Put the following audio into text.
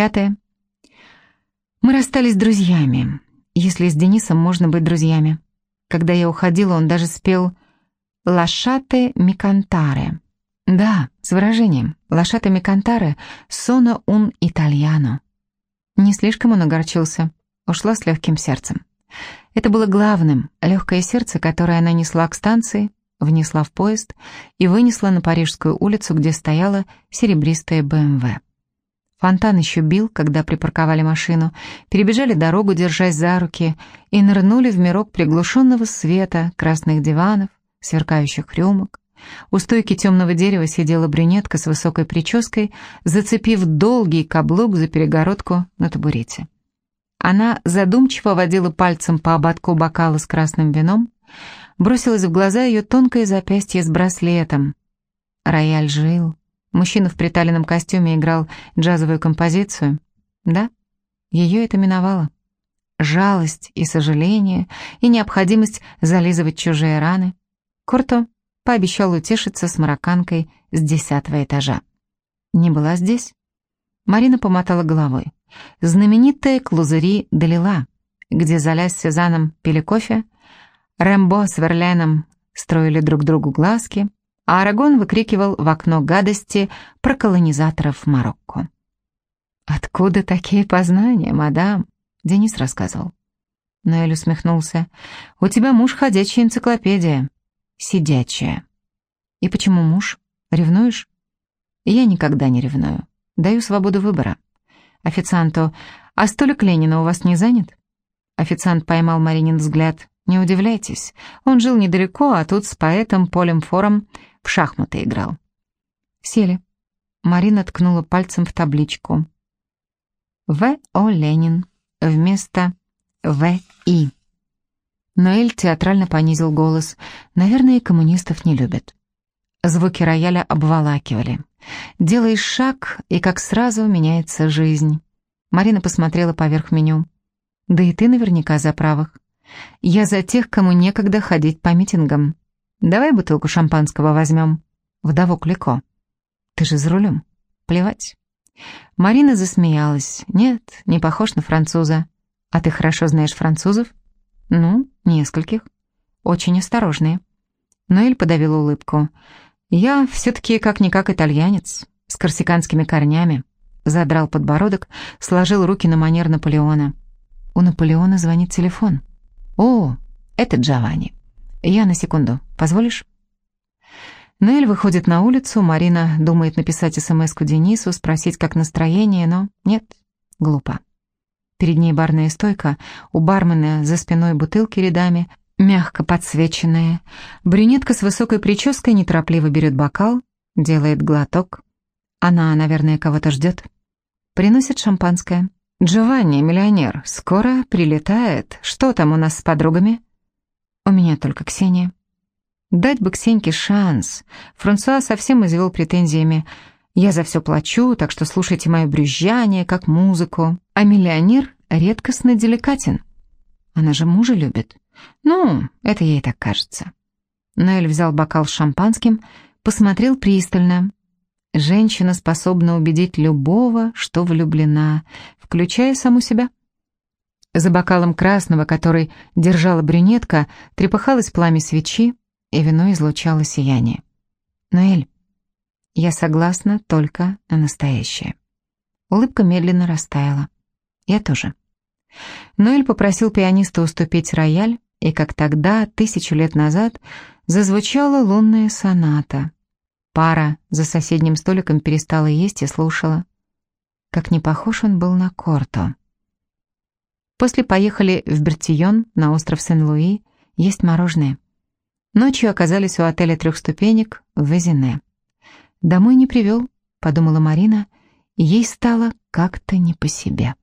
Пятое. Мы расстались друзьями, если с Денисом можно быть друзьями. Когда я уходила, он даже спел «Лашате микантаре». Да, с выражением «Лашате микантаре соно ун итальяно». Не слишком он огорчился, ушла с легким сердцем. Это было главным, легкое сердце, которое она несла к станции, внесла в поезд и вынесла на Парижскую улицу, где стояла серебристая БМВ. Фонтан еще бил, когда припарковали машину, перебежали дорогу, держась за руки, и нырнули в мирок приглушенного света, красных диванов, сверкающих рюмок. У стойки темного дерева сидела брюнетка с высокой прической, зацепив долгий каблук за перегородку на табурете. Она задумчиво водила пальцем по ободку бокала с красным вином, бросилась в глаза ее тонкое запястье с браслетом. Рояль жил. Мужчина в приталенном костюме играл джазовую композицию. Да, ее это миновало. Жалость и сожаление, и необходимость зализывать чужие раны. Курто пообещал утешиться с марокканкой с десятого этажа. Не была здесь? Марина помотала головой. Знаменитая Клузери Далила, где Золя с Сезаном пили кофе, Рэмбо с Верленом строили друг другу глазки — а Арагон выкрикивал в окно гадости про колонизаторов Марокко. «Откуда такие познания, мадам?» — Денис рассказывал. Ноэль усмехнулся. «У тебя муж ходячая энциклопедия. Сидячая». «И почему муж? Ревнуешь?» «Я никогда не ревную. Даю свободу выбора». «Официанту, а столик Ленина у вас не занят?» Официант поймал Маринин взгляд. «Не удивляйтесь, он жил недалеко, а тут с поэтом Полем Фором в шахматы играл. Сели. Марина ткнула пальцем в табличку. В.О. Ленин вместо В.И. Ноэль театрально понизил голос. Наверное, коммунистов не любят. Звуки рояля обволакивали. Делаешь шаг, и как сразу меняется жизнь. Марина посмотрела поверх меню. Да и ты наверняка за правых. Я за тех, кому некогда ходить по митингам. Давай бутылку шампанского возьмем. Вдову Клико. Ты же за рулем. Плевать. Марина засмеялась. Нет, не похож на француза. А ты хорошо знаешь французов? Ну, нескольких. Очень осторожные. Ноэль подавил улыбку. Я все-таки как-никак итальянец, с корсиканскими корнями. Задрал подбородок, сложил руки на манер Наполеона. У Наполеона звонит телефон. О, это Джованни. «Я на секунду. Позволишь?» Нель выходит на улицу, Марина думает написать СМС-ку Денису, спросить, как настроение, но нет, глупо. Перед ней барная стойка, у бармена за спиной бутылки рядами, мягко подсвеченная. Брюнетка с высокой прической неторопливо берет бокал, делает глоток. Она, наверное, кого-то ждет. Приносит шампанское. «Джованни, миллионер, скоро прилетает. Что там у нас с подругами?» У меня только Ксения. Дать бы Ксеньке шанс. Франсуа совсем извел претензиями. Я за все плачу, так что слушайте мое брюзжание, как музыку. А миллионер редкостно деликатен. Она же мужа любит. Ну, это ей так кажется. Ноэль взял бокал с шампанским, посмотрел пристально. Женщина способна убедить любого, что влюблена, включая саму себя. За бокалом красного, который держала брюнетка, трепыхалось пламя свечи, и вино излучало сияние. «Ноэль, я согласна только на настоящее». Улыбка медленно растаяла. «Я тоже». Ноэль попросил пианиста уступить рояль, и как тогда, тысячу лет назад, зазвучала лунная соната. Пара за соседним столиком перестала есть и слушала. Как не похож он был на Корто. После поехали в Бертион на остров Сен-Луи есть мороженое. Ночью оказались у отеля трех ступенек в Везине. «Домой не привел», — подумала Марина, ей стало как-то не по себе.